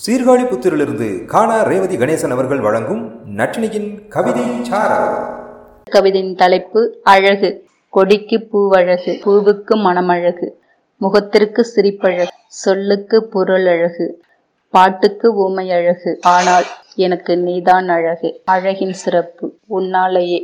சீர்காழி புத்திரிலிருந்து காணா ரேவதி கணேசன் அவர்கள் வழங்கும் நட்டினியின் கவிதை கவிதையின் தலைப்பு அழகு. கொடிக்கு பூவழகு பூவுக்கு மணமழகு முகத்திற்கு சிரிப்பழகு சொல்லுக்கு பொருள் அழகு பாட்டுக்கு ஊமை அழகு ஆனால் எனக்கு நீதான் அழகு. அழகின் சிறப்பு உன்னாலேயே.